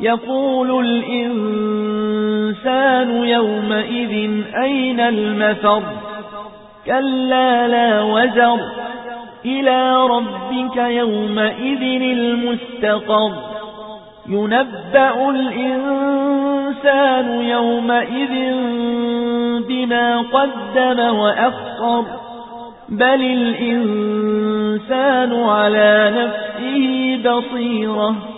يقول الإنسان يومئذ أين المفر؟ كلا لا وزر. إلى ربك يومئذ المستقر. ينبأ الإنسان يومئذ بما قدم وأخر. بل الإنسان على نفسه بصيرة.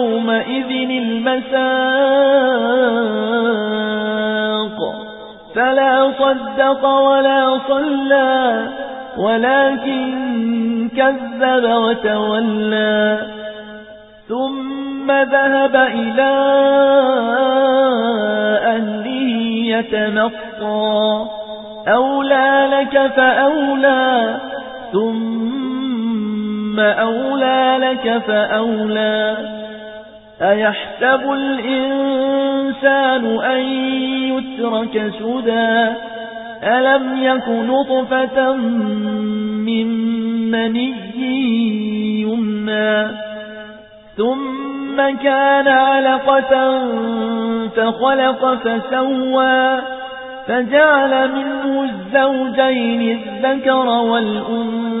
يومئذ المساق. فلا صدق ولا صلى ولكن كذب وتولى. ثم ذهب إلى أهله يتمطى. أولى لك فأولى ثم أولى لك فأولى. أيحسب الإنسان أن يترك سدى؟ ألم يك نطفة من مني يمنى؟ ثم كان علقة فخلق فسوى فجعل منه الزوجين الذكر والأنثى.